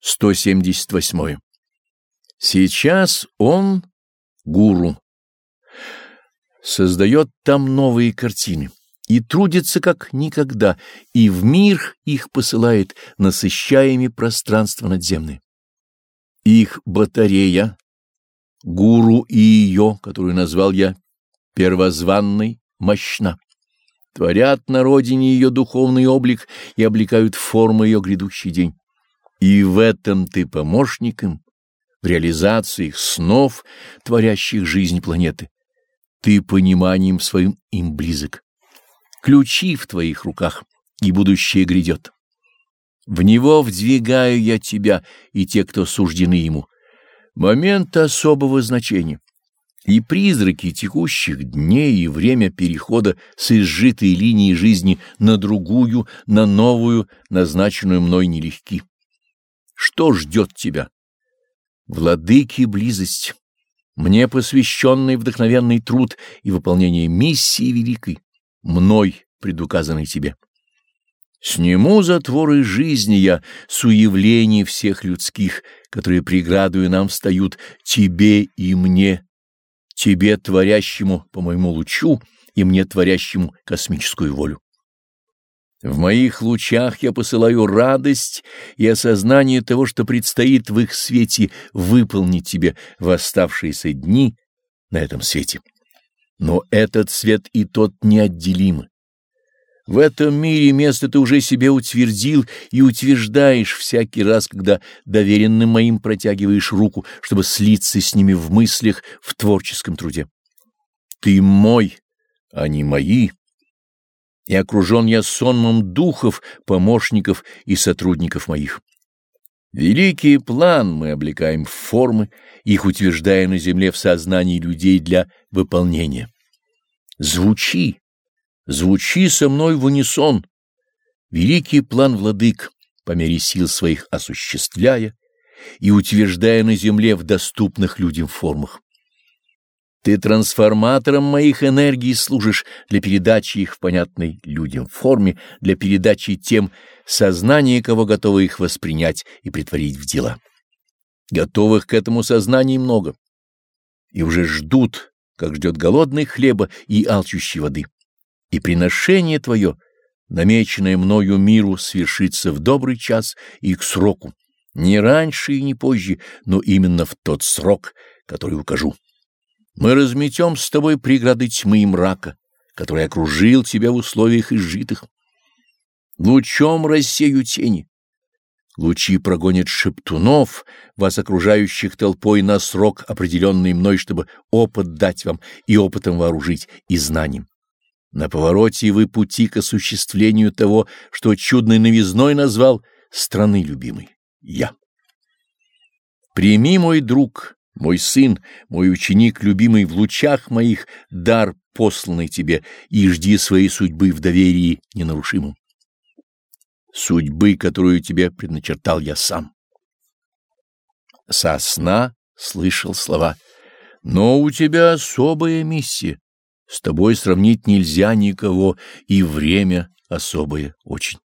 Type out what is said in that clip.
178. Сейчас он, гуру, создает там новые картины и трудится как никогда, и в мир их посылает, насыщаями пространство надземное. Их батарея, гуру и ее, которую назвал я первозванной, мощна. Творят на родине ее духовный облик и облекают форму ее грядущий день. И в этом ты помощник им, в реализации их снов, творящих жизнь планеты. Ты пониманием своим им близок. Ключи в твоих руках, и будущее грядет. В него вдвигаю я тебя и те, кто суждены ему. Момент особого значения. И призраки текущих дней и время перехода с изжитой линии жизни на другую, на новую, назначенную мной нелегки. Что ждет тебя? Владыки близость, мне посвященный вдохновенный труд и выполнение миссии великой, мной предуказанной тебе. Сниму затворы жизни я с уявлений всех людских, которые преградую нам встают, тебе и мне, тебе, творящему по моему лучу, и мне, творящему космическую волю. В моих лучах я посылаю радость и осознание того, что предстоит в их свете выполнить тебе в оставшиеся дни на этом свете. Но этот свет и тот неотделимы. В этом мире место ты уже себе утвердил и утверждаешь всякий раз, когда доверенным моим протягиваешь руку, чтобы слиться с ними в мыслях в творческом труде. Ты мой, а не мои и окружен я сонмом духов, помощников и сотрудников моих. Великий план мы облекаем в формы, их утверждая на земле в сознании людей для выполнения. Звучи, звучи со мной в унисон. Великий план владык, по мере сил своих осуществляя и утверждая на земле в доступных людям формах. Ты трансформатором моих энергий служишь для передачи их в понятной людям форме, для передачи тем сознания, кого готовы их воспринять и притворить в дела. Готовых к этому сознанию много, и уже ждут, как ждет голодный хлеба и алчущей воды. И приношение твое, намеченное мною миру, свершится в добрый час и к сроку, не раньше и не позже, но именно в тот срок, который укажу. Мы разметем с тобой преграды тьмы и мрака, который окружил тебя в условиях изжитых. Лучом рассею тени. Лучи прогонят шептунов, вас окружающих толпой на срок, определенный мной, чтобы опыт дать вам и опытом вооружить, и знанием. На повороте вы пути к осуществлению того, что чудной новизной назвал страны любимой, я. Прими, мой друг, мой сын, мой ученик, любимый в лучах моих, дар посланный тебе, и жди своей судьбы в доверии ненарушимом. Судьбы, которую тебе предначертал я сам. Со сна слышал слова. Но у тебя особая миссия. С тобой сравнить нельзя никого, и время особое очень.